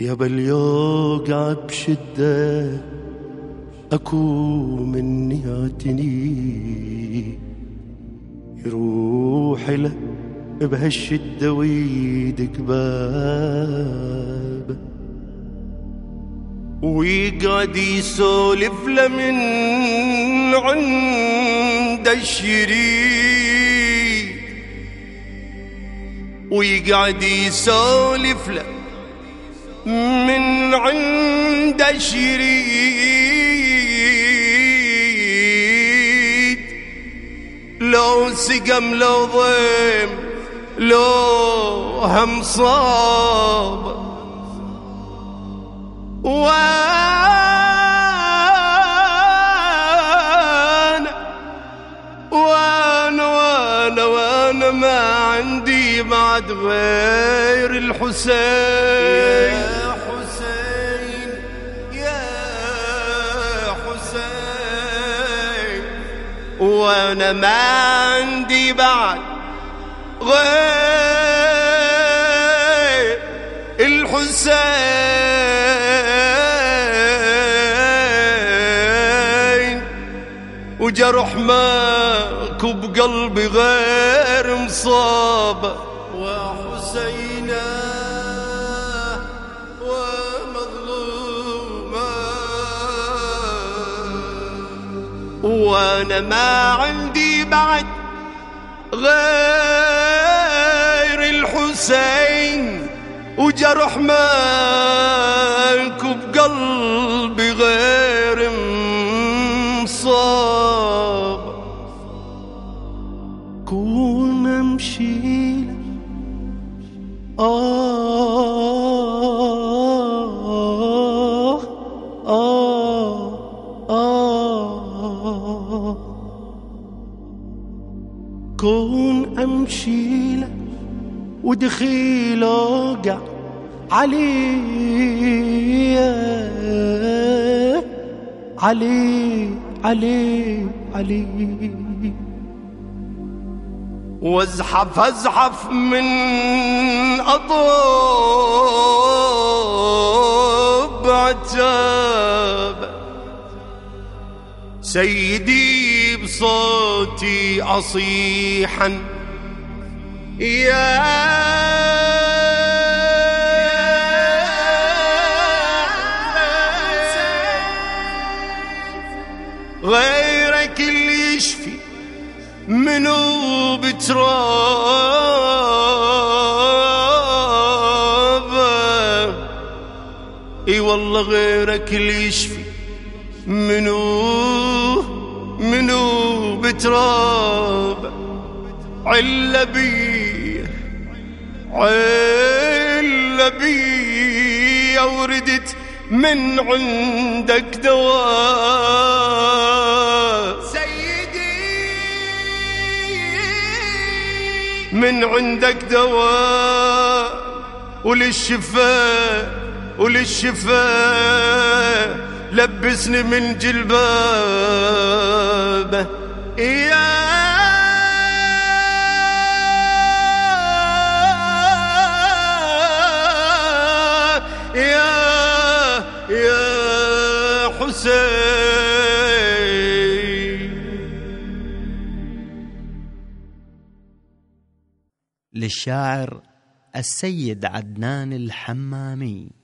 يا يوقع بشدة أكو من ياتني يروح له بهالشدة ويدك باب ويقعد يسولف له من عند الشريك. ويقعد يسولف له من عند شريد. لو سقم لو ضيم لو هم صاب. وأنا وأنا وأنا وأنا ما عندي بعد غير الحسين. وأنا ما عندي بعد غير الحسين. وجرح ماكو بقلبي غير مصاب وحسينا وأنا ما عندي بعد غير الحسين وجرح ماكو بقلبي غير مصاب. كون أمشي آه. كون أمشي له ودخيل اوقع علي علي علي علي. وازحف ازحف من أطوب عتاب سيدي بصوتي اصيحا. يا غيرك اللي يشفي منو بتراب؟ إي والله غيرك اللي يشفي منو بتراب عل بي عل بي وردت من عندك دواء. سيدي من عندك دواء وللشفاء وللشفاء لبسني من جلبابه. للشاعر السيد عدنان الحمامي.